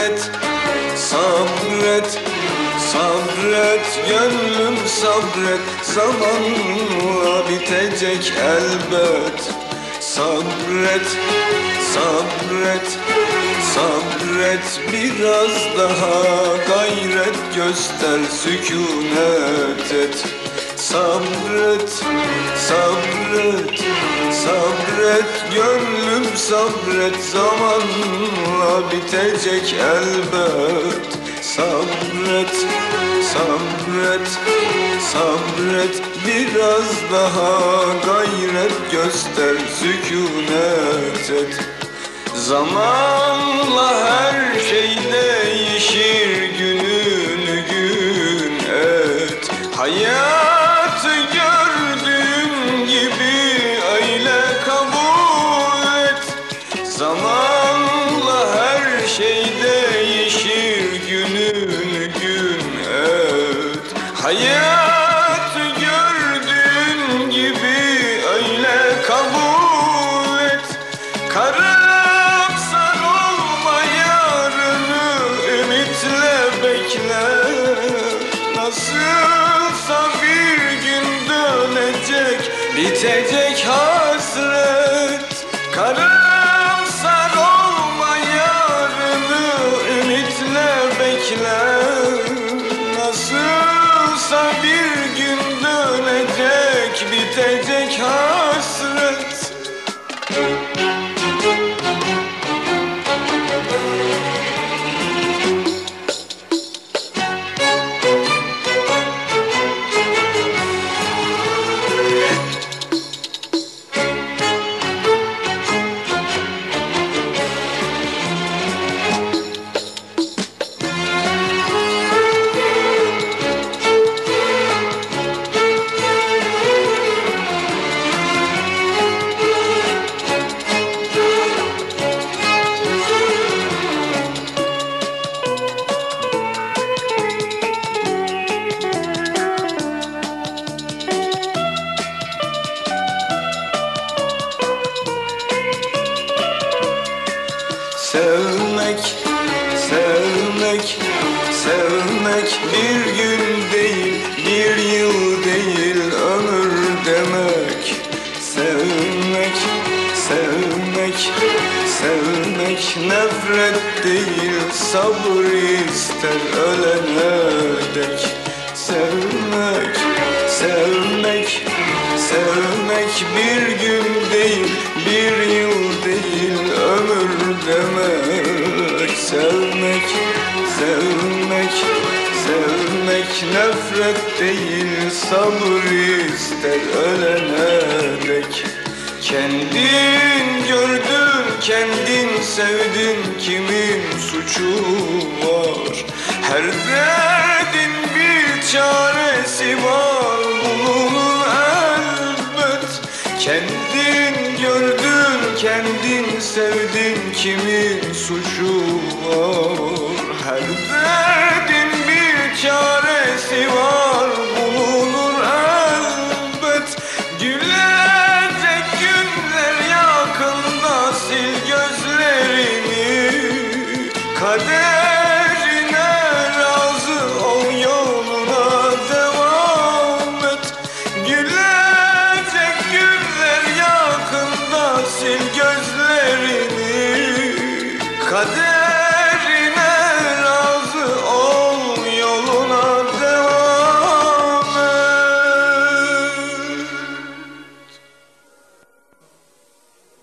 Sabret, sabret, sabret Gönlüm sabret. Zamanla bitecek elbet. Sabret, sabret, sabret. Biraz daha gayret göster Sükunet et. Sabret, sabret, sabret Gönlüm sabret Zamanla bitecek elbet. Sabret, sabret, sabret Biraz daha gayret göster Sükunet et. Zamanla her şey değişir Gününü et Hayatı gördüğün gibi öyle kabul et. Karamsar olma yarını ümitle bekle. Nasılsa bir gün dönecek bitecek hasret Sevmek, sevmek, sevmek bir gün değil, bir yıl değil, ömür demek. Sevmek, sevmek, sevmek nefret değil, sabır ister ölene dek. Sevmek, sevmek, sevmek bir gün değil, bir nefret değil, sabır ister ölene dek. Kendin gördün, kendin sevdin, kimin suçu var? Her derdin bir çaresi var, bulunur elbet. Kendin gördün, kendin sevdin, kimin suçu var? Her derdin Hadi.